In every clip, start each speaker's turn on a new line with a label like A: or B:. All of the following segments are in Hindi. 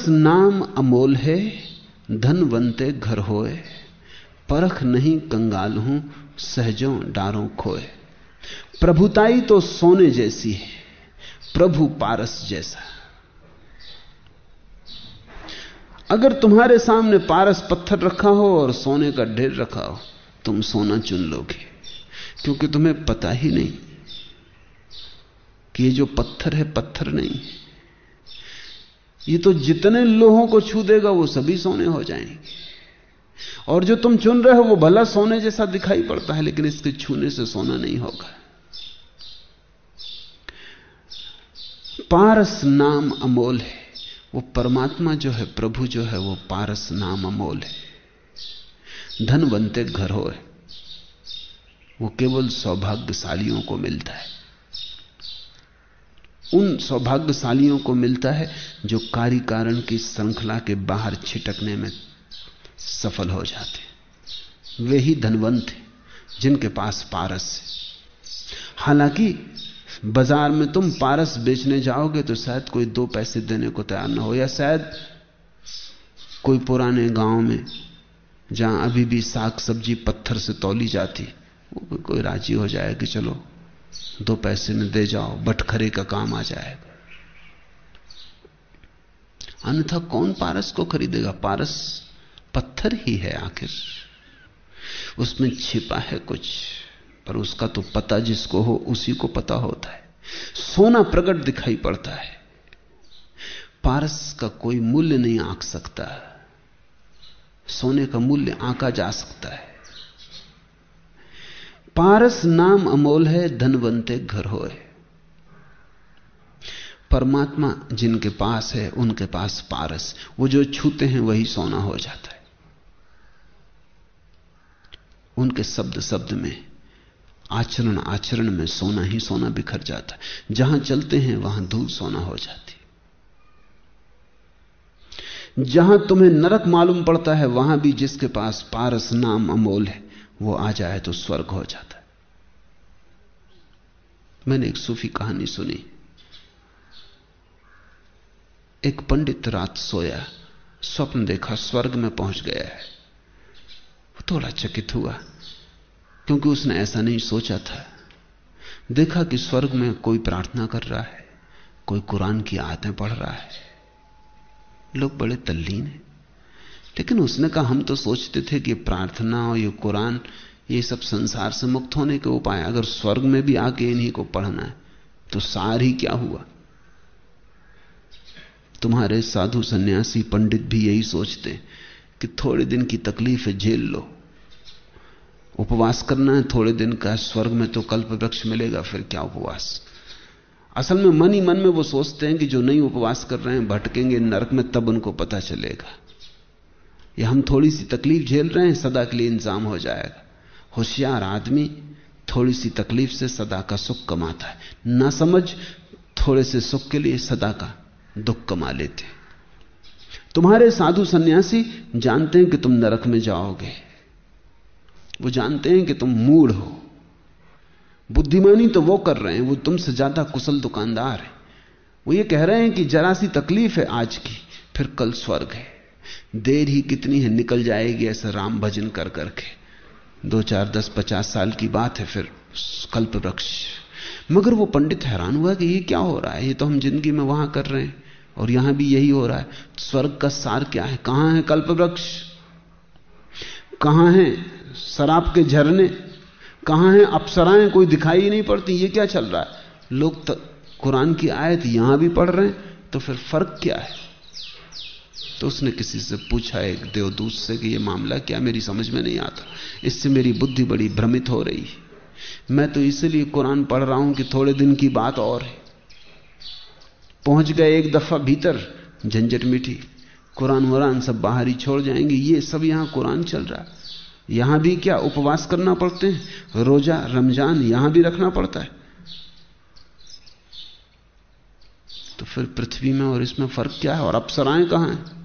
A: पारस नाम अमोल है धन धनवंते घर होए। परख नहीं कंगाल हूँ, सहजों डारों खोए।
B: प्रभुताई तो सोने जैसी है, प्रभु पारस जैसा। अगर तुम्हारे सामने पारस पत्थर रखा हो और सोने का ढेर रखा हो, तुम सोना चुन लोगे, क्योंकि तुम्हें पता ही नहीं कि ये जो पत्थर है, पत्थर नहीं है। ये तो जितने लोहों को छू देगा वो सभी सोने हो जाएँगे। और जो तुम चुन रहे हो, वो भला सोने जैसा दिखाई पड़ता है, लेकिन इसके छूने से सोना नहीं होगा। पारस नाम अमोल है। वो परमात्मा जो है, प्रभु जो है, वो पारस नाम अमोल है। धनवंते घर हो। वो केवल सौभाग्यशालियों को मिलता है। उन सौभाग्यशालियों को मिलता है जो कार्य कारण की श्रृंखला के बाहर छिटकने में सफल हो जाते वे ही धनवंत हैं, जिनके पास पारस है। हालाँकि बाज़ार में तुम पारस बेचने जाओगे तो शायद कोई दो पैसे देने को तैयार ना हो, या शायद कोई पुराने गाँव में जहाँ अभी भी साग सब्ज़ी पत्थर से तौली जाती, वो कोई राज़ी हो जाए कि चलो दो पैसे में दे जाओ बटखरे का काम आ जाएगा। अन्यथा कौन पारस को खरीदेगा? पारस पत्थर ही है आखिर। उसमें छिपा है कुछ, पर उसका तो पता जिसको हो, उसी को पता होता है। सोना प्रकट दिखाई पड़ता है। पारस का कोई मूल्य नहीं आंक सकता। सोने का मूल्य आंका जा सकता है। पारस नाम अमोल है, धनवंते घर होए। परमात्मा जिनके पास है, उनके पास पारस। वो जो छूते हैं, वही सोना हो जाता है। उनके शब्द शब्द में, आचरण आचरण में सोना ही सोना बिखर जाता है। जहाँ चलते हैं, वहाँ धूल सोना हो जाती जहाँ तुम्हें नरक मालूम पड़ता है, वहाँ भी जिसके पास पारस नाम अमोल है वो आ जाए तो स्वर्ग हो जाता है। मैंने एक सूफी कहानी सुनी। एक पंडित रात सोया, स्वप्न देखा, स्वर्ग में पहुँच गया है। वो थोड़ा चकित हुआ, क्योंकि उसने ऐसा नहीं सोचा था। देखा कि स्वर्ग में कोई प्रार्थना कर रहा है, कोई कुरान की आयतें पढ़ रहा है। लोग बड़े तल्लीन हैं। लेकिन उसने कहा, हम तो सोचते थे कि प्रार्थना और ये कुरान, ये सब संसार से मुक्त होने के उपाय अगर स्वर्ग में भी आके इन्हीं को पढ़ना है तो सार ही क्या हुआ? तुम्हारे साधु सन्यासी पंडित भी यही सोचते कि थोड़े दिन की तकलीफ़ झेल लो। उपवास करना है, थोड़े दिन का स्वर्ग में तो कल्प वृक्ष मिलेगा, फिर क्या उपवास? असल में मन ही मन में वो सोचते हैं कि जो नहीं उपवास कर रहे हैं, भटकेंगे नरक में, तब उनको पता चलेगा। या हम थोड़ी सी तकलीफ़ झेल रहे हैं, सदा के लिए इंतज़ाम हो जाएगा। होशियार आदमी थोड़ी सी तकलीफ़ से सदा का सुख कमाता है। ना समझ, थोड़े से सुख के लिए सदा का दुख कमा लेते तुम्हारे साधु सन्यासी जानते हैं कि तुम नरक में जाओगे। वो जानते हैं कि तुम मूड हो। बुद्धिमानी तो वो कर रहे हैं, वो तुमसे ज़्यादा कुशल दुकानदार है। वो ये कह रहे हैं कि जरा सी तकलीफ़ है आज की, फिर कल स्वर्ग है। देर ही कितनी है, निकल जाएगी ऐसा राम भजन कर करके। दो चार, दस, पचास साल की बात है फिर कल्प वृक्ष। मगर वो पंडित हैरान हुआ कि ये क्या हो रहा है? ये तो हम ज़िंदगी में वहाँ कर रहे हैं और यहाँ भी यही हो रहा है। स्वर्ग का सार क्या है? कहाँ है कल्प वृक्ष? कहाँ है शराब के झरने? कहाँ है अप्सराएँ? कोई दिखाई नहीं पड़ती। ये क्या चल रहा है? लोग कुरान की आयत यहाँ भी पढ़ रहे हैं तो फिर फ़र्क क्या है? तो उसने किसी से पूछा, एक देवदूत से कि यह मामला क्या मेरी समझ में नहीं आता? इससे मेरी बुद्धि बड़ी भ्रमित हो रही मैं तो इसलिए कुरान पढ़ रहा हूँ कि थोड़े दिन की बात और है। पहुँच गए एक दफ़ा भीतर, झंझट मिठी। कुरान वरान सब बाहर ही छोड़ जाएँगे। ये सब यहाँ कुरान चल रहा यहाँ भी क्या उपवास करना पड़ते हैं? रोजा, रमज़ान यहाँ भी रखना पड़ता है। तो फिर पृथ्वी में और इसमें फ़र्क क्या है? और अप्सराएँ कहाँ हैं?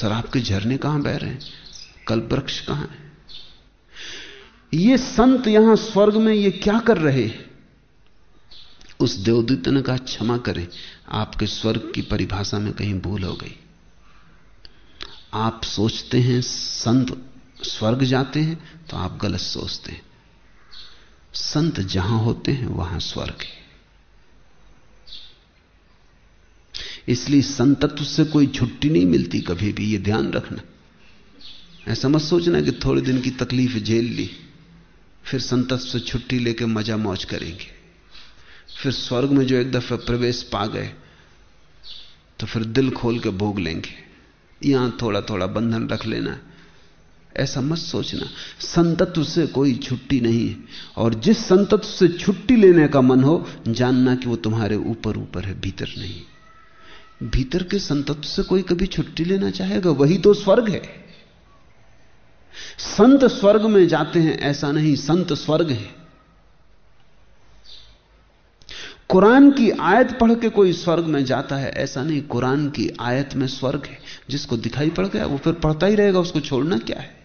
B: शराब के झरने कहाँ बह रहे हैं? कल्प वृक्ष कहाँ है? ये संत यहाँ स्वर्ग में ये क्या कर रहे हैं? उस देवदूत ने कहा, क्षमा करें, आपके स्वर्ग की परिभाषा में कहीं भूल हो गई। आप सोचते हैं संत स्वर्ग जाते हैं तो आप गलत सोचते हैं। संत जहाँ होते हैं, वहाँ स्वर्ग है। इसलिए संतत्व से कोई छुट्टी नहीं मिलती कभी भी, ये ध्यान रखना। ऐसा मत सोचना कि थोड़े दिन की तकलीफ़ झेल ली, फिर संतत्व से छुट्टी लेके मज़ा मौज करेंगे। फिर स्वर्ग में जो एक दफे प्रवेश पा गए तो फिर दिल खोल के भोग लेंगे। यहाँ थोड़ा थोड़ा बंधन रख लेना। ऐसा मत सोचना। संतत्व से कोई छुट्टी नहीं है। और जिस संतत्व से छुट्टी लेने का मन हो, जानना कि वो तुम्हारे ऊपर ऊपर है, भीतर नहीं। भीतर के संतत्व से कोई कभी छुट्टी लेना चाहेगा? वही तो स्वर्ग है। संत स्वर्ग में जाते हैं, ऐसा नहीं, संत स्वर्ग है। कुरान की आयत पढ़ के कोई स्वर्ग में जाता है, ऐसा नहीं, कुरान की आयत में स्वर्ग है। जिसको दिखाई पड़ गया, वो फिर पढ़ता ही रहेगा, उसको छोड़ना क्या है?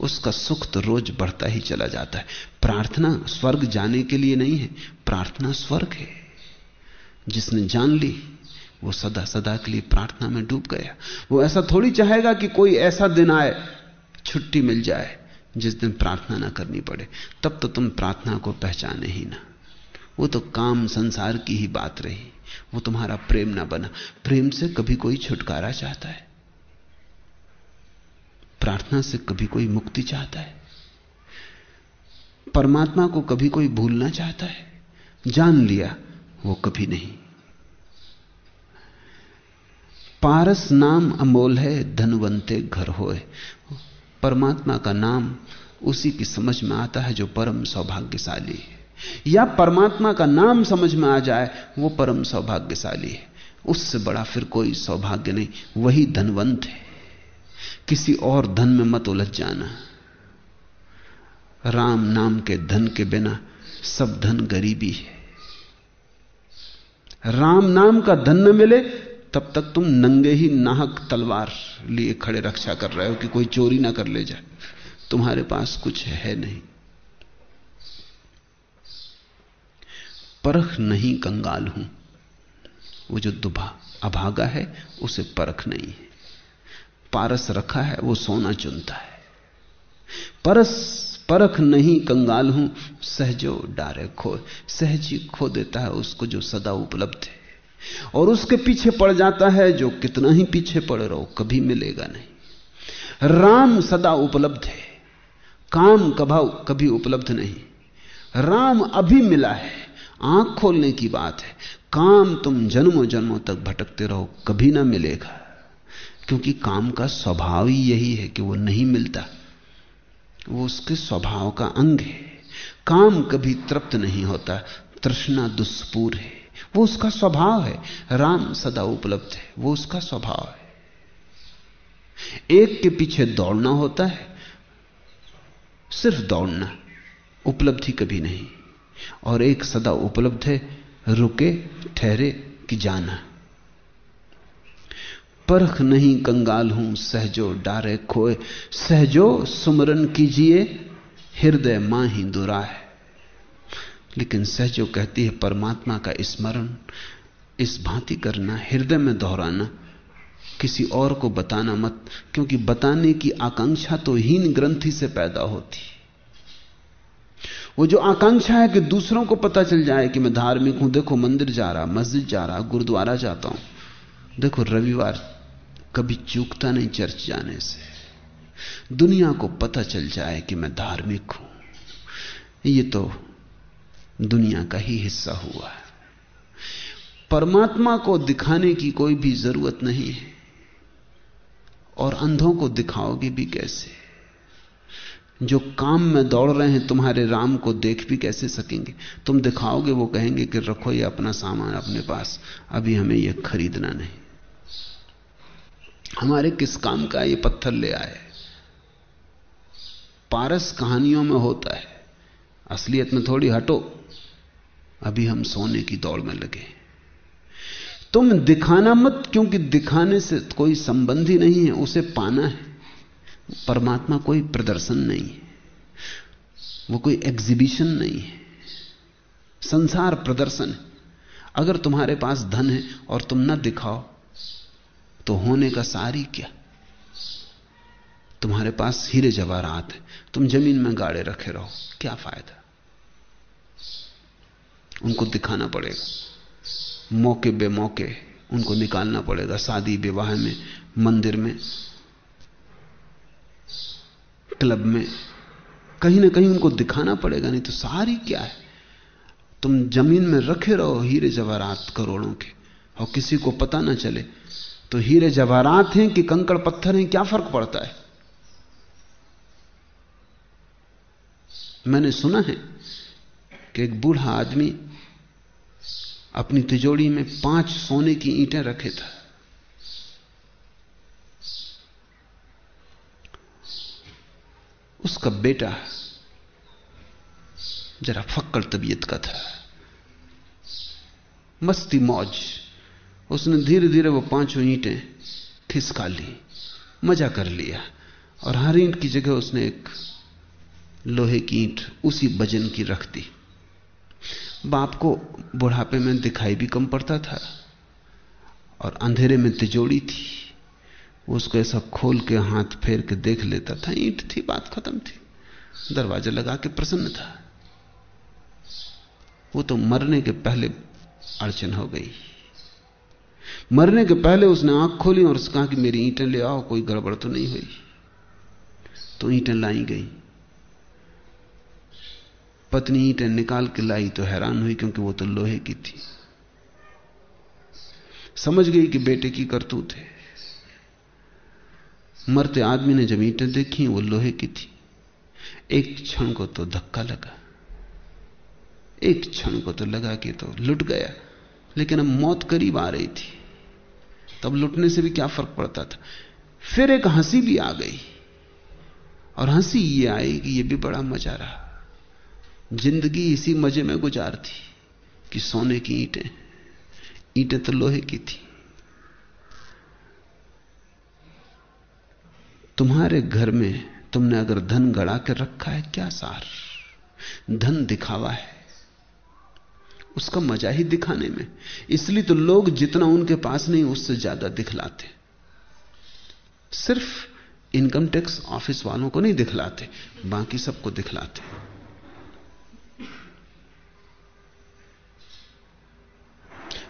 B: उसका सुख तो रोज बढ़ता ही चला जाता है। प्रार्थना स्वर्ग जाने के लिए नहीं है, प्रार्थना स्वर्ग है। जिसने जान ली वो सदा सदा के लिए प्रार्थना में डूब गया। वो ऐसा थोड़ी चाहेगा कि कोई ऐसा दिन आए, छुट्टी मिल जाए, जिस दिन प्रार्थना ना करनी पड़े। तब तो तुम प्रार्थना को पहचाने ही ना। वो तो काम संसार की ही बात रही। वो तुम्हारा प्रेम ना बना। प्रेम से कभी कोई छुटकारा चाहता है। प्रार्थना से कभी कोई मुक्ति चाहता है। परमात्मा को कभी कोई भूलना चाहता है। जान लिया, वो कभी नहीं। पारस नाम अमोल है, धनवंते घर होए। परमात्मा का नाम उसी की समझ में आता है जो परम सौभाग्यशाली है। या परमात्मा का नाम समझ में आ जाए, वो परम सौभाग्यशाली है। उससे बड़ा फिर कोई सौभाग्य नहीं, वही धनवंत है। किसी और धन में मत उलझ जाना। राम नाम के धन के बिना सब धन गरीबी है। राम नाम का धन न मिले तब तक तुम नंगे ही नाहक तलवार लिए खड़े रक्षा कर रहे हो कि कोई चोरी ना कर ले जाए। तुम्हारे पास कुछ है नहीं। परख नहीं कंगाल हूँ। वो जो दुभा, अभागा है, उसे परख नहीं है। पारस रखा है, वो सोना चुनता है। परस, परख नहीं कंगाल हूँ, सहजो डारे खो, सहज खो देता है उसको जो सदा उपलब्ध है। और उसके पीछे पड़ जाता है जो कितना ही पीछे पड़ रहो, कभी मिलेगा नहीं। राम सदा उपलब्ध है, काम कभाव कभी उपलब्ध नहीं। राम अभी मिला है, आँख खोलने की बात है। काम तुम जन्मों जन्मों तक भटकते रहो, कभी ना मिलेगा। क्योंकि काम का स्वभाव ही यही है कि वो नहीं मिलता। वो उसके स्वभाव का अंग है। काम कभी तृप्त नहीं होता, तृष्णा दुष्पूर है। वो उसका स्वभाव है। राम सदा उपलब्ध है, वो उसका स्वभाव है। एक के पीछे दौड़ना होता है, सिर्फ़ दौड़ना, उपलब्धि कभी नहीं। और एक सदा उपलब्ध है, रुके, ठहरे कि जाना। परख नहीं, कंगाल हूँ, सहजो डारे खोए। सहजो सुमरन कीजिए, हृदय माँ ही दुरा है लेकिन सहजो कहती है, परमात्मा का स्मरण, इस भांति करना, हृदय में दोहराना, किसी और को बताना मत, क्योंकि बताने की आकांक्षा तो हीन ग्रंथि से पैदा होती। वो जो आकांक्षा है कि दूसरों को पता चल जाए कि मैं धार्मिक हूँ, देखो मंदिर जा रहा, मस्जिद जा रहा, गुरुद्वारा जाता हूँ। देखो रविवार, कभी चूकता नहीं चर्च जाने से। दुनिया को पता चल जाए कि मैं धार्मिक हूँ। ये तो दुनिया का ही हिस्सा हुआ है। परमात्मा को दिखाने की कोई भी ज़रूरत नहीं है। और अंधों को दिखाओगे भी कैसे? जो काम में दौड़ रहे हैं, तुम्हारे राम को देख भी कैसे सकेंगे? तुम दिखाओगे, वो कहेंगे कि रखो ये अपना सामान अपने पास, अभी हमें यह खरीदना नहीं। हमारे किस काम का ये पत्थर ले आए? पारस कहानियों में होता है। असलियत में थोड़ी हटो। अभी हम सोने की दौड़ में लगे तुम दिखाना मत, क्योंकि दिखाने से कोई संबंध ही नहीं है, उसे पाना है। परमात्मा कोई प्रदर्शन नहीं है। वो कोई एग्जीबिशन नहीं है। संसार प्रदर्शन है। अगर तुम्हारे पास धन है और तुम न दिखाओ तो होने का सारी क्या? तुम्हारे पास हीरे जवाहरात है। तुम ज़मीन में गाड़े रखे रहो। क्या फ़ायदा? उनको दिखाना पड़ेगा। मौके बेमौके उनको निकालना पड़ेगा शादी विवाह में, मंदिर में, क्लब में। कहीं ना कहीं उनको दिखाना पड़ेगा, नहीं तो सारी क्या है? तुम ज़मीन में रखे रहो हीरे जवाहरात करोड़ों के, और किसी को पता ना चले। तो हीरे जवाहरात हैं कि कंकड़ पत्थर हैं, क्या फ़र्क पड़ता है? मैंने सुना है कि एक बूढ़ा आदमी अपनी तिजोड़ी में पाँच सोने की ईंटें रखे था। उसका बेटा जरा फक्कड़ तबीयत का था। मस्ती मौज। उसने धीरे धीरे वो पाँचों ईंटें खिसका ली, मज़ा कर लिया और हर ईंट की जगह उसने एक लोहे की ईंट उसी वज़न की रख दी। बाप को बुढ़ापे में दिखाई भी कम पड़ता था और अंधेरे में तिजोड़ी थी। उसको ऐसा खोल के हाथ फेर के देख लेता था, ईंट थी, बात खत्म थी। दरवाज़ा लगा के प्रसन्न था। वो तो मरने के पहले अड़चन हो गई। मरने के पहले उसने आँख खोली और उसने कहा कि मेरी ईंटें ले आओ, कोई गड़बड़ तो नहीं हुई। तो ईंटें लाई गई। पत्नी ईंटें निकाल के लाई तो हैरान हुई क्योंकि वो तो लोहे की थी। समझ गई कि बेटे की करतूत है। मरते आदमी ने जब ईंटें देखी, वो लोहे की थी। एक क्षण को तो धक्का लगा। एक क्षण को तो लगा कि तो लुट गया। लेकिन अब मौत करीब आ रही थी। तब लुटने से भी क्या फ़र्क पड़ता था? फिर एक हँसी भी आ गई। और हँसी ये आई कि ये भी बड़ा मज़ा रहा। ज़िंदगी इसी मज़े में गुजार थी कि सोने की ईंटें ईंटें तो लोहे की थी। तुम्हारे घर में तुमने अगर धन गड़ा के रखा है, क्या सार? धन दिखावा है। उसका मज़ा ही दिखाने में। इसलिए तो लोग जितना उनके पास नहीं, उससे ज़्यादा दिखलाते। सिर्फ़ इनकम टैक्स ऑफ़िस वालों को नहीं दिखलाते, बाकी सबको दिखलाते।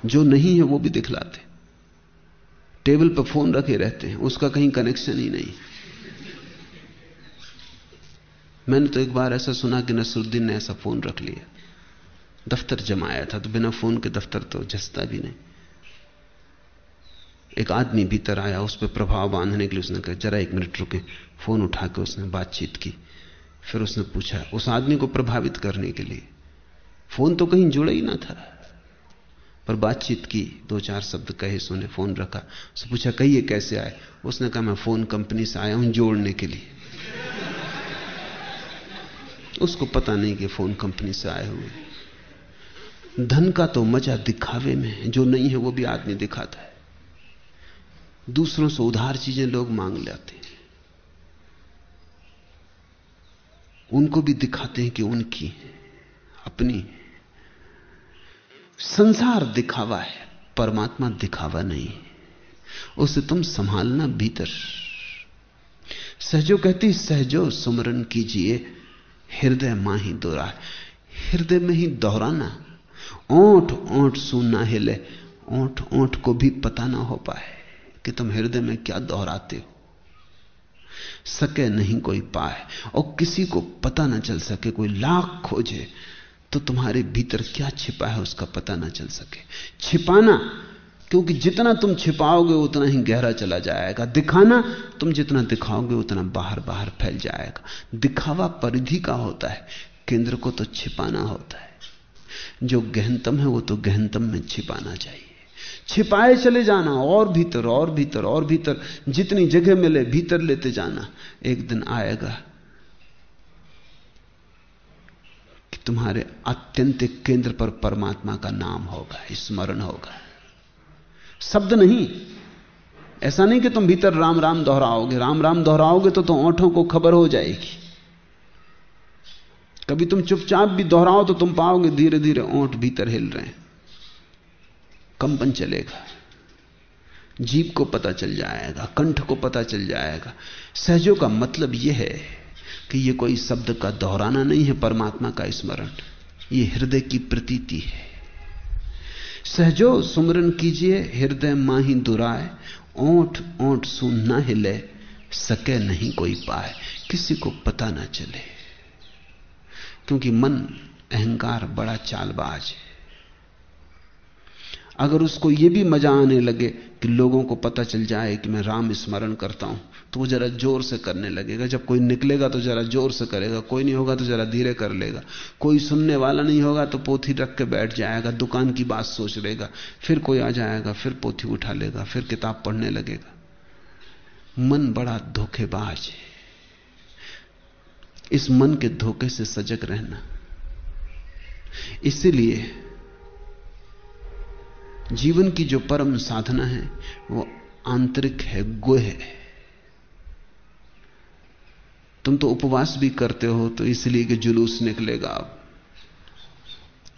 B: जो नहीं है वो भी दिखलाते। टेबल पर फ़ोन रखे रहते हैं, उसका कहीं कनेक्शन ही नहीं। मैंने तो एक बार ऐसा सुना कि नसरुद्दीन ने ऐसा फ़ोन रख लिया। दफ्तर जमाया था तो बिना फ़ोन के दफ्तर तो जसता भी नहीं। एक आदमी भीतर आया, उस पर प्रभाव बांधने के लिए उसने कहा, जरा एक मिनट रुके। फ़ोन उठा के उसने बातचीत की। फिर उसने पूछा, उस आदमी को प्रभावित करने के लिए? फ़ोन तो कहीं जुड़ा ही ना था। पर बातचीत की दो चार शब्द कहे सुने फ़ोन रखा। उसने पूछा, कहिए, कैसे आए? उसने कहा, मैं फ़ोन कंपनी से आया हूँ जोड़ने के लिए। उसको पता नहीं कि फ़ोन कंपनी से आए हुए धन का तो मज़ा दिखावे में है, जो नहीं है वो भी आदमी दिखाता है। दूसरों से उधार चीज़ें लोग मांग लेते हैं। उनको भी दिखाते हैं कि उनकी अपनी है। संसार दिखावा है, परमात्मा दिखावा नहीं उसे तुम संभालना भीतर। सहजो कहती, सहजो सुमरन कीजिए, हृदय माँ ही। दोहरा हृदय में ही दोहराना, ओठ ओंठ सुनना हिले, ओठ ओंठ को भी पता ना हो पाए कि तुम हृदय में क्या दोहराते हो। सके नहीं कोई पाए, और किसी को पता ना चल सके, कोई लाख खोजे तो तुम्हारे भीतर क्या छिपा है उसका पता ना चल सके। छिपाना, क्योंकि जितना तुम छिपाओगे, उतना ही गहरा चला जाएगा। दिखाना, तुम जितना दिखाओगे, उतना बाहर बाहर फैल जाएगा। दिखावा परिधि का होता है, केंद्र को तो छिपाना होता है। जो गहनतम है, वो तो गहनतम में छिपाना चाहिए। छिपाए चले जाना, और भीतर और भीतर और भीतर। जितनी जगह मिले, भीतर लेते जाना। एक दिन आएगा कि तुम्हारे आत्यंतिक केंद्र पर परमात्मा का नाम होगा, स्मरण होगा। शब्द नहीं। ऐसा नहीं कि तुम भीतर राम राम दोहराओगे। राम राम दोहराओगे तो तुम ओंठों को खबर हो जाएगी। कभी तुम चुपचाप भी दोहराओ तो तुम पाओगे धीरे धीरे ओंठ भीतर हिल रहे हैं। कंपन चलेगा। जीव को पता चल जाएगा, कंठ को पता चल जाएगा। सहजों का मतलब यह है कि यह कोई शब्द का दोहराना नहीं है, परमात्मा का स्मरण। यह हृदय की प्रतीति है। सहजो सुमरन कीजिए, हृदय माही दुराए ओठ ओंठ सुन न हिले, सके नहीं कोई पाए किसी को पता ना चले। क्योंकि मन अहंकार बड़ा चालबाज है। अगर उसको यह भी मज़ा आने लगे कि लोगों को पता चल जाए कि मैं राम स्मरण करता हूँ तो वो जरा ज़ोर से करने लगेगा। जब कोई निकलेगा तो जरा ज़ोर से करेगा। कोई नहीं होगा तो जरा धीरे कर लेगा। कोई सुनने वाला नहीं होगा तो पोथी रख के बैठ जाएगा। दुकान की बात सोच लेगा। फिर कोई आ जाएगा, फिर पोथी उठा लेगा, फिर किताब पढ़ने लगेगा। मन बड़ा धोखेबाज है। इस मन के धोखे से सजग रहना। इसीलिए जीवन की जो परम साधना है, वो आंतरिक है, गुह है। तुम तो उपवास भी करते हो तो इसलिए कि जुलूस निकलेगा अब।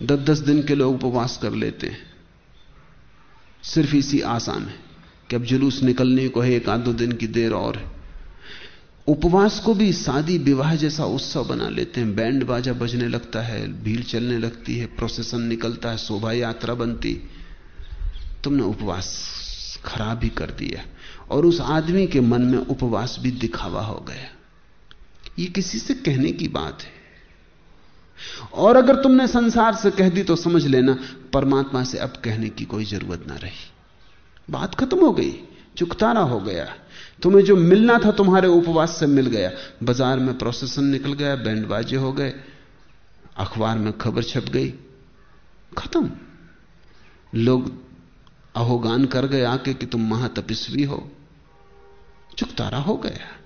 B: दस दस दिन के लोग उपवास कर लेते हैं। सिर्फ़ इसी आशा में कि अब जुलूस निकलने को है, एक आध दो दिन की देर और उपवास को भी शादी विवाह जैसा उत्सव बना लेते हैं। बैंड बाजा बजने लगता है, भीड़ चलने लगती है प्रोसेसन निकलता है, शोभा यात्रा बनती। तुमने उपवास खराब ही कर दिया। और उस आदमी के मन में उपवास भी दिखावा हो गया। ये किसी से कहने की बात है। और अगर तुमने संसार से कह दी तो समझ लेना, परमात्मा से अब कहने की कोई ज़रूरत ना रही। बात खत्म हो गई चुकतारा हो गया। तुम्हें जो मिलना था तुम्हारे उपवास से मिल गया। बाज़ार में प्रोसेसन निकल गया बैंड बाजे हो गए, अखबार में खबर छप गई। खत्म। लोग अहोगान कर गए आके कि तुम महातपस्वी हो। चुकतारा हो गया।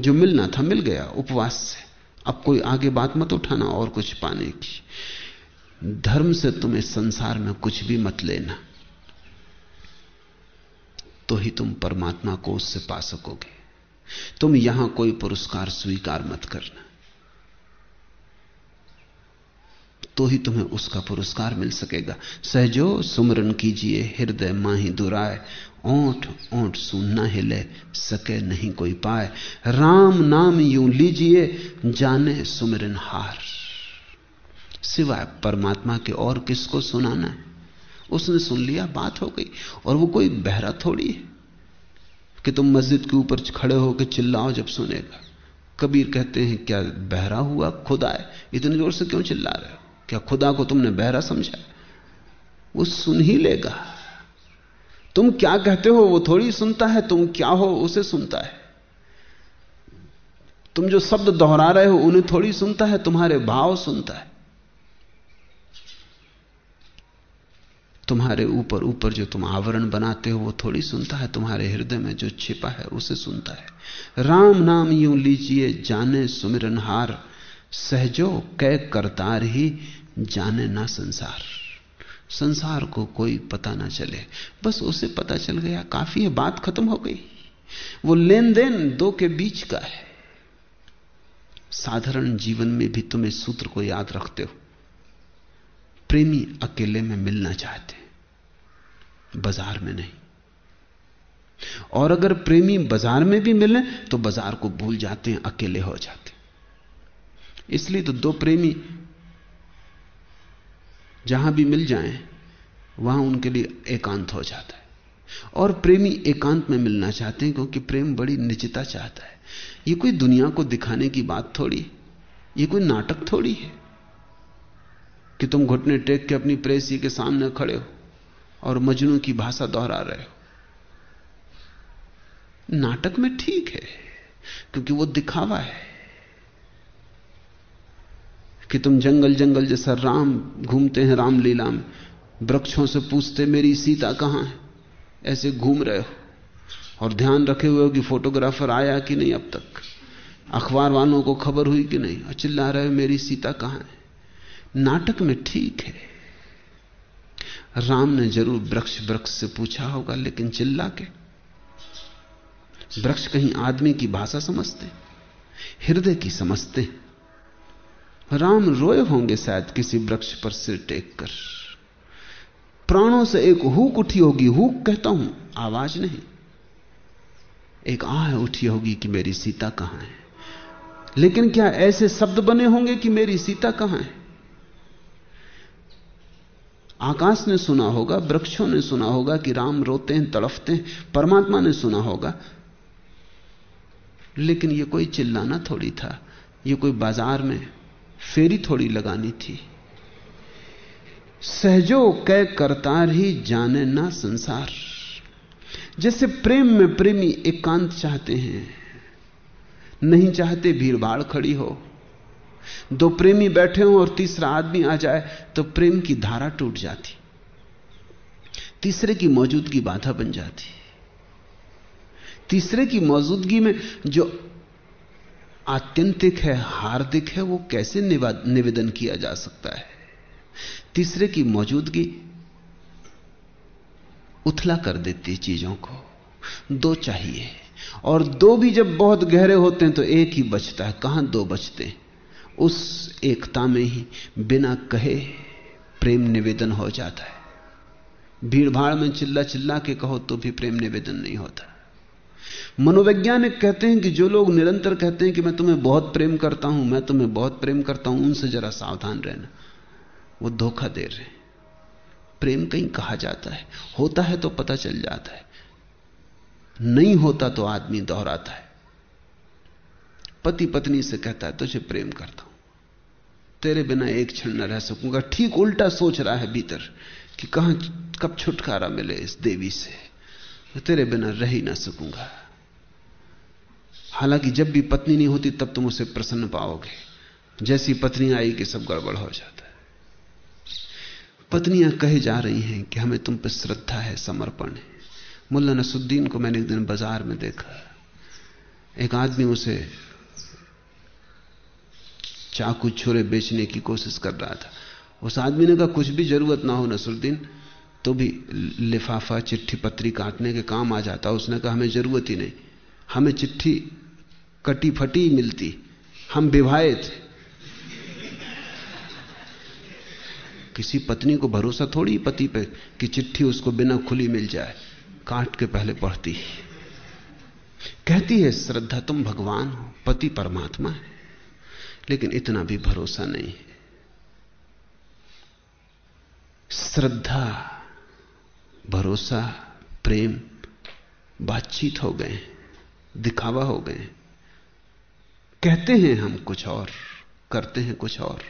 B: जो मिलना था मिल गया, उपवास से। अब कोई आगे बात मत उठाना और कुछ पाने की। धर्म से तुम्हें संसार में कुछ भी मत लेना। तो ही तुम परमात्मा को उससे पा सकोगे। तुम यहाँ कोई पुरस्कार स्वीकार मत करना। तो ही तुम्हें उसका पुरस्कार मिल सकेगा। सहजो, सुमरन कीजिए, हृदय माही दुराए ओठ ओठ सुनना हिले, सके नहीं कोई पाए राम नाम यूँ लीजिए, जाने सुमरन हार। सिवाय परमात्मा के और किसको सुनाना है। उसने सुन लिया, बात हो गई, और वो कोई बहरा थोड़ी है कि तुम मस्जिद के ऊपर खड़े होकर चिल्लाओ जब सुनेगा। कबीर कहते हैं, क्या बहरा हुआ? खुदा है, इतनी ज़ोर से क्यों चिल्ला रहे हो? क्या खुदा को तुमने बहरा समझा? वो सुन ही लेगा। तुम क्या कहते हो वो थोड़ी सुनता है, तुम क्या हो उसे सुनता है। तुम जो शब्द दोहरा रहे हो उन्हें थोड़ी सुनता है, तुम्हारे भाव सुनता है। तुम्हारे ऊपर ऊपर जो तुम आवरण बनाते हो, वो थोड़ी सुनता है, तुम्हारे हृदय में जो छिपा है उसे सुनता है। राम नाम यूँ लीजिए, जाने सुमिरन हार, सहजो कै करतार ही जाने ना संसार। संसार को कोई पता ना चले। बस उसे पता चल गया, काफ़ी है, बात खत्म हो गई। वो लेन देन दो के बीच का है। साधारण जीवन में भी तुम इस सूत्र को याद रखते हो। प्रेमी अकेले में मिलना चाहते बाज़ार में नहीं। और अगर प्रेमी बाज़ार में भी मिले तो बाज़ार को भूल जाते हैं, अकेले हो जाते इसलिए तो दो प्रेमी जहाँ भी मिल जाएँ, वहाँ उनके लिए एकांत हो जाता है। और प्रेमी एकांत में मिलना चाहते हैं क्योंकि प्रेम बड़ी निजता चाहता है। ये कोई दुनिया को दिखाने की बात थोड़ी, ये कोई नाटक थोड़ी है कि तुम घुटने टेक के अपनी प्रेसी के सामने खड़े हो और मजनू की भाषा दोहरा रहे हो। नाटक में ठीक है, क्योंकि वो दिखावा है। कि तुम जंगल जंगल जैसा राम घूमते हैं रामलीला में। वृक्षों से पूछते, मेरी सीता कहाँ है? ऐसे घूम रहे हो। और ध्यान रखे हुए हो कि फोटोग्राफर आया कि नहीं अब तक? अखबार वालों को खबर हुई कि नहीं? और चिल्ला रहे हो, मेरी सीता कहाँ है? नाटक में ठीक है। राम ने ज़रूर वृक्ष वृक्ष से पूछा होगा, लेकिन चिल्ला के? वृक्ष कहीं आदमी की भाषा समझते हृदय की समझते राम रोए होंगे शायद किसी वृक्ष पर सिर टेक कर प्राणों से एक हुक उठी होगी, हुक कहता हूँ, आवाज़ नहीं। एक आह उठी होगी कि मेरी सीता कहाँ है। लेकिन क्या ऐसे शब्द बने होंगे कि मेरी सीता कहाँ है? आकाश ने सुना होगा, वृक्षों ने सुना होगा कि राम रोते हैं, तड़फते हैं, परमात्मा ने सुना होगा। लेकिन यह कोई चिल्लाना थोड़ी था यह कोई बाज़ार में फेरी थोड़ी लगानी थी। सहजो कै करतार ही जाने ना संसार। जैसे प्रेम में प्रेमी एकांत चाहते हैं, नहीं चाहते भीड़भाड़ खड़ी हो। दो प्रेमी बैठे हो और तीसरा आदमी आ जाए तो प्रेम की धारा टूट जाती। तीसरे की मौजूदगी बाधा बन जाती। तीसरे की मौजूदगी में जो आत्यंतिक है, हार्दिक है, वो कैसे निवेदन किया जा सकता है? तीसरे की मौजूदगी, उथला कर देती चीज़ों को। दो चाहिए, और दो भी जब बहुत गहरे होते हैं तो एक ही बचता है। कहाँ दो बचते हैं? उस एकता में ही बिना कहे प्रेम निवेदन हो जाता है। भीड़भाड़ में चिल्ला चिल्ला के कहो तो भी प्रेम निवेदन नहीं होता। मनोवैज्ञानिक कहते हैं कि जो लोग निरंतर कहते हैं कि मैं तुम्हें बहुत प्रेम करता हूँ, मैं तुम्हें बहुत प्रेम करता हूँ, उनसे जरा सावधान रहना। वो धोखा दे रहे प्रेम कहीं कहा जाता है। होता है तो पता चल जाता है। नहीं होता तो आदमी दोहराता है। पति पत्नी से कहता है, तुझे प्रेम करता हूँ। तेरे बिना एक क्षण न रह सकूँगा। ठीक उल्टा सोच रहा है भीतर कि कहाँ, कब छुटकारा मिले इस देवी से। तेरे बिना रह ही ना सकूँगा। हालाँकि जब भी पत्नी नहीं होती, तब तुम उसे प्रसन्न पाओगे। जैसी पत्नी आई कि सब गड़बड़ हो जाता है। पत्नियाँ कहे जा रही हैं कि हमें तुम पर श्रद्धा है, समर्पण है। मुल्ला नसुद्दीन को मैंने एक दिन बाज़ार में देखा। एक आदमी उसे चाकू छुरे बेचने की कोशिश कर रहा था। उस आदमी ने कहा, कुछ भी ज़रूरत ना हो नसरुद्दीन तो भी लिफाफा, चिट्ठी पत्री काटने के काम आ जाता उसने कहा, हमें ज़रूरत ही नहीं। हमें चिट्ठी कटी फटी मिलती। हम विवाहे थे किसी पत्नी को भरोसा थोड़ी पति पे कि चिट्ठी उसको बिना खुली मिल जाए। काट के पहले पढ़ती। कहती है, श्रद्धा तुम भगवान हो, पति परमात्मा है। लेकिन इतना भी भरोसा नहीं है। श्रद्धा, भरोसा, प्रेम बातचीत हो गए दिखावा हो गए कहते हैं हम कुछ और, करते हैं कुछ और।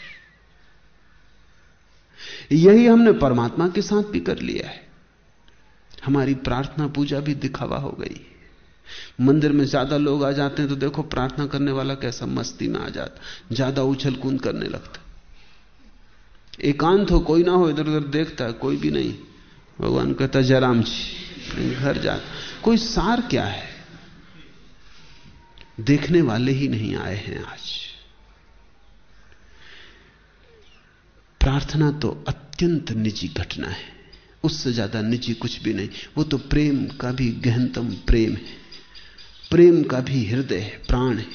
B: यही हमने परमात्मा के साथ भी कर लिया है। हमारी प्रार्थना पूजा भी दिखावा हो गई। मंदिर में ज़्यादा लोग आ जाते हैं तो देखो प्रार्थना करने वाला कैसा मस्ती में आ जाता, ज़्यादा उछल कूद करने लगता। एकांत हो, कोई ना हो, इधर उधर देखता है कोई भी नहीं। भगवान कहता, जयराम जी, घर जा। कोई सार क्या है? देखने वाले ही नहीं आए हैं आज। प्रार्थना तो अत्यंत निजी घटना है। उससे ज़्यादा निजी कुछ भी नहीं। वो तो प्रेम का भी गहनतम प्रेम है। प्रेम का भी हृदय है, प्राण है।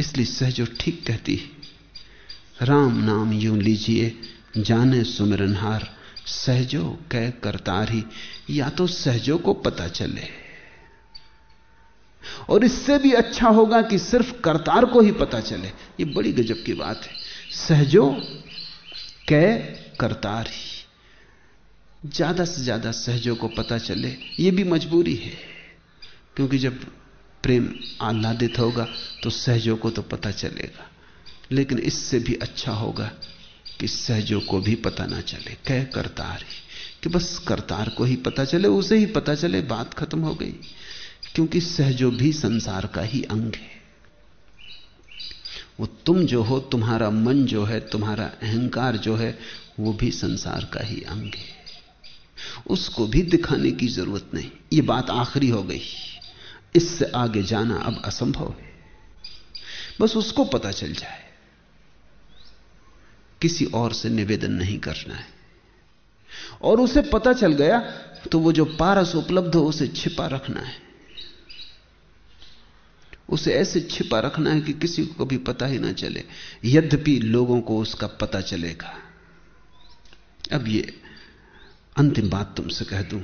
B: इसलिए सहजो ठीक कहती है, राम नाम यूँ लीजिए, जाने सुमिरनहार, सहजो कह करतार या तो सहजो को पता चले। और इससे भी अच्छा होगा कि सिर्फ़ करतार को ही पता चले। ये बड़ी गजब की बात है। सहजो कह करतार ही। ज़्यादा से ज़्यादा सहजों को पता चले, ये भी मजबूरी है। क्योंकि जब प्रेम आह्लादित होगा तो सहजों को तो पता चलेगा। लेकिन इससे भी अच्छा होगा कि सहजों को भी पता ना चले कह करतार ही। कि बस करतार को ही पता चले, उसे ही पता चले, बात खत्म हो गई। क्योंकि सहजो भी संसार का ही अंग है। वो तुम जो हो, तुम्हारा मन जो है, तुम्हारा अहंकार जो है, वो भी संसार का ही अंग है। उसको भी दिखाने की ज़रूरत नहीं। ये बात आखिरी हो गई। इससे आगे जाना अब असंभव है। बस उसको पता चल जाए। किसी और से निवेदन नहीं करना है। और उसे पता चल गया तो वो जो पारस उपलब्ध हो, उसे छिपा रखना है। उसे ऐसे छिपा रखना है कि किसी को कभी पता ही ना चले। यद्यपि लोगों को उसका पता चलेगा। अब ये अंतिम बात तुमसे कह दूँ।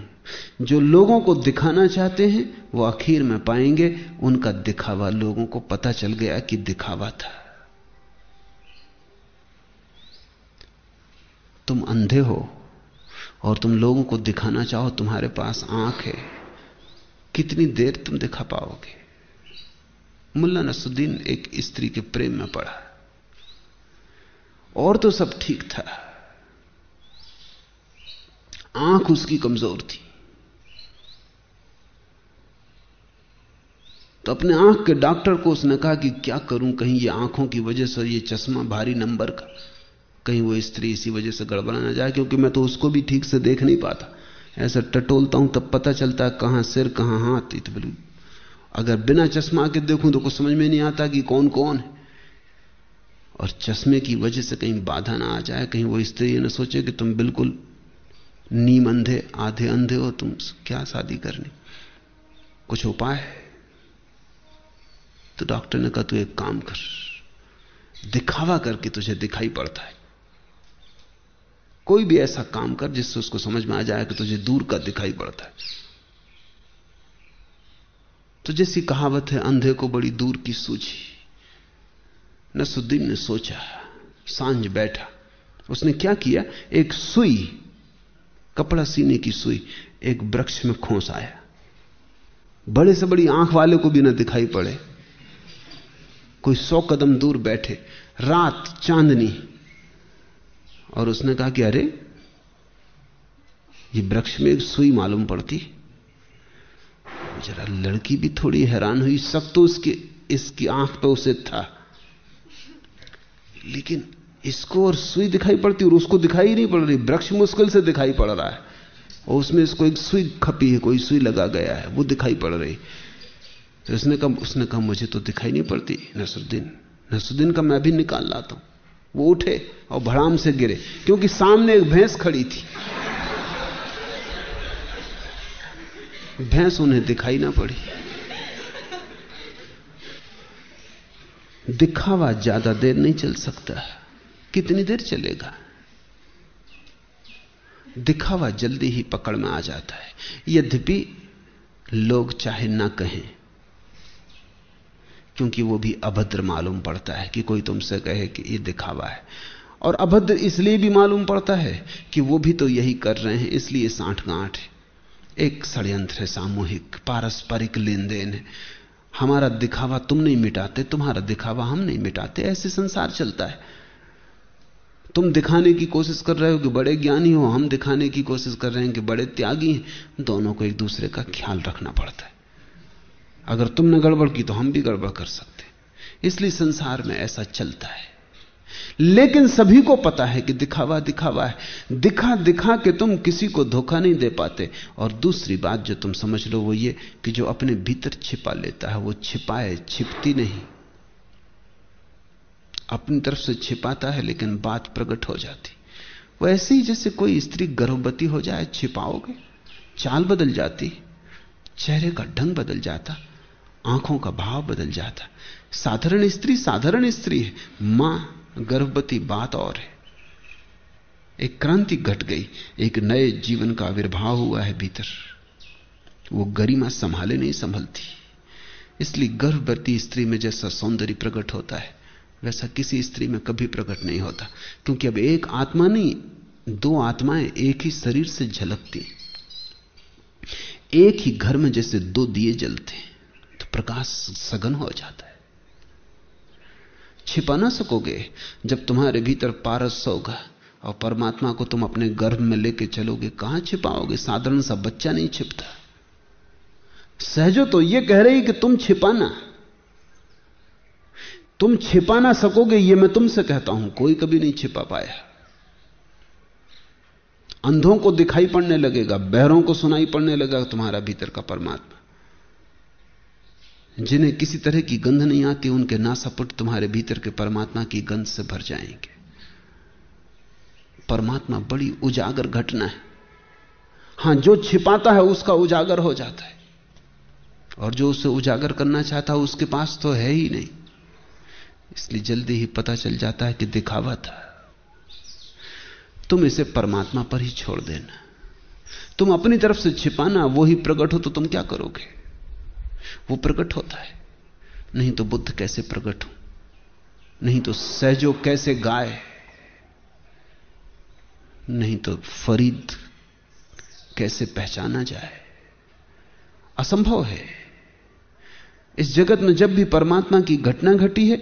B: जो लोगों को दिखाना चाहते हैं, वो आखिर में पाएँगे, उनका दिखावा लोगों को पता चल गया कि दिखावा था। तुम अंधे हो, और तुम लोगों को दिखाना चाहो, तुम्हारे पास आँख है। कितनी देर तुम दिखा पाओगे? मुल्ला नसुद्दीन एक स्त्री के प्रेम में पड़ा। और तो सब ठीक था। आँख उसकी कमज़ोर थी। तो अपने आँख के डॉक्टर को उसने कहा कि क्या करूँ, कहीं ये आँखों की वजह से ये चश्मा भारी नंबर का, कहीं वो स्त्री इसी वजह से गड़बड़ा ना जाए, क्योंकि मैं तो उसको भी ठीक से देख नहीं पाता। ऐसा टटोलता हूँ, तब पता चलता है कहाँ सिर, कहाँ हाथ तो अगर बिना चश्मा के देखूँ तो कुछ समझ में नहीं आता कि कौन कौन है। और चश्मे की वजह से कहीं बाधा ना आ जाए, कहीं वो स्त्री न सोचे कि तुम बिल्कुल नीम अंधे आधे अंधे हो, तुम क्या शादी करनी। कुछ उपाय है? तो डॉक्टर ने कहा, तू एक काम कर, दिखावा करके तुझे दिखाई पड़ता है। कोई भी ऐसा काम कर जिससे उसको समझ में आ जाए कि तुझे दूर का दिखाई पड़ता है। तो जैसी कहावत है, अंधे को बड़ी दूर की सूझी। नसुद्दीन ने सोचा। साँझ बैठा। उसने क्या किया? एक सुई, कपड़ा सीने की सुई, एक वृक्ष में खोस आया। बड़े से बड़ी आँख वाले को भी ना दिखाई पड़े। कोई सौ कदम दूर बैठे। रात चांदनी। और उसने कहा कि अरे, ये वृक्ष में एक सुई मालूम पड़ती। जरा लड़की भी थोड़ी हैरान हुई, सब तो उसकी, इसकी आँख पे उसे था। लेकिन इसको और सुई दिखाई पड़ती और उसको दिखाई नहीं पड़ रही, वृक्ष मुश्किल से दिखाई पड़ रहा है। और उसमें इसको एक सुई खपी है, कोई सुई लगा गया है, वो दिखाई पड़ रही। तो उसने कहा उसने कहा, मुझे तो दिखाई नहीं पड़ती, नसरुद्दीन नसरुद्दीन का मैं भी निकाल लाता हूँ। वो उठे और भड़ाम से गिरे, क्योंकि सामने एक भैंस खड़ी थी। भैंस उन्हें दिखाई ना पड़ी। दिखावा ज़्यादा देर नहीं चल सकता। कितनी देर चलेगा? दिखावा जल्दी ही पकड़ में आ जाता है। यद्यपि लोग चाहे ना कहें, क्योंकि वो भी अभद्र मालूम पड़ता है कि कोई तुमसे कहे कि ये दिखावा है। और अभद्र इसलिए भी मालूम पड़ता है कि वो भी तो यही कर रहे हैं, इसलिए साठ गांठ है। एक षड्यंत्र है सामूहिक, पारस्परिक लेन देन है। हमारा दिखावा तुम नहीं मिटाते, तुम्हारा दिखावा हम नहीं मिटाते, ऐसे संसार चलता है। तुम दिखाने की कोशिश कर रहे हो कि बड़े ज्ञानी हो, हम दिखाने की कोशिश कर रहे हैं कि बड़े त्यागी हैं, दोनों को एक दूसरे का ख्याल रखना पड़ता है। अगर तुमने गड़बड़ की तो हम भी गड़बड़ कर सकते इसलिए संसार में ऐसा चलता है। लेकिन सभी को पता है कि दिखावा दिखावा है। दिखा दिखा के तुम किसी को धोखा नहीं दे पाते। और दूसरी बात जो तुम समझ लो वो ये कि जो अपने भीतर छिपा लेता है, वो छिपाए, छिपती नहीं। अपनी तरफ़ से छिपाता है, लेकिन बात प्रकट हो जाती। वो ऐसे ही जैसे कोई स्त्री गर्भवती हो जाए, छिपाओगे, चाल बदल जाती, चेहरे का ढंग बदल जाता, आँखों का भाव बदल जाता। साधारण स्त्री साधारण स्त्री है, माँ गर्भवती बात और है। एक क्रांति घट गई, एक नए जीवन का आविर्भाव हुआ है भीतर। वो गरिमा संभाले नहीं, संभलती। इसलिए गर्भवती स्त्री में जैसा सौंदर्य प्रकट होता है, वैसा किसी स्त्री में कभी प्रकट नहीं होता। क्योंकि अब एक आत्मा नहीं, दो आत्माएँ एक ही शरीर से झलकती एक ही घर में जैसे दो दिए जलते तो प्रकाश सघन हो जाता है। छिपा ना सकोगे जब तुम्हारे भीतर पारस होगा और परमात्मा को तुम अपने गर्भ में लेके चलोगे। कहाँ छिपाओगे? साधारण सा बच्चा नहीं छिपता। सहजो तो यह कह रही कि तुम छिपाना। तुम छिपा ना सकोगे यह मैं तुमसे कहता हूँ, कोई कभी नहीं छिपा पाया। अंधों को दिखाई पड़ने लगेगा, बहरों को सुनाई पड़ने लगेगा तुम्हारा भीतर का परमात्मा। जिन्हें किसी तरह की गंध नहीं आती, उनके नासापुट तुम्हारे भीतर के परमात्मा की गंध से भर जाएँगे। परमात्मा बड़ी उजागर घटना है। हाँ, जो छिपाता है, उसका उजागर हो जाता है। और जो उसे उजागर करना चाहता है, उसके पास तो है ही नहीं। इसलिए जल्दी ही पता चल जाता है कि दिखावा था। तुम इसे परमात्मा पर ही छोड़ देना। तुम अपनी तरफ़ से छिपाना, वो ही प्रकट हो तो तुम क्या करोगे? वो प्रकट होता है। नहीं तो बुद्ध कैसे प्रकट हो? नहीं तो सहजो कैसे गाय नहीं तो फरीद कैसे पहचाना जाए? असंभव है। इस जगत में जब भी परमात्मा की घटना घटी है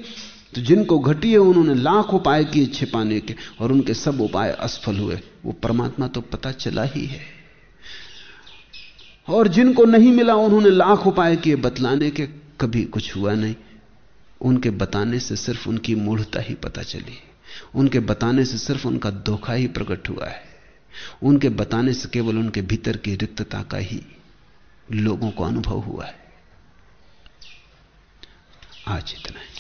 B: तो जिनको घटी है, उन्होंने लाख उपाय किए छिपाने के, और उनके सब उपाय असफल हुए। वो परमात्मा तो पता चला ही है। और जिनको नहीं मिला उन्होंने लाख उपाय किए, बतलाने के कभी कुछ हुआ नहीं। उनके बताने से सिर्फ़ उनकी मूढ़ता ही पता चली। उनके बताने से सिर्फ़ उनका धोखा ही प्रकट हुआ है। उनके बताने से केवल उनके भीतर की रिक्तता का ही लोगों को अनुभव हुआ है। आज इतना है।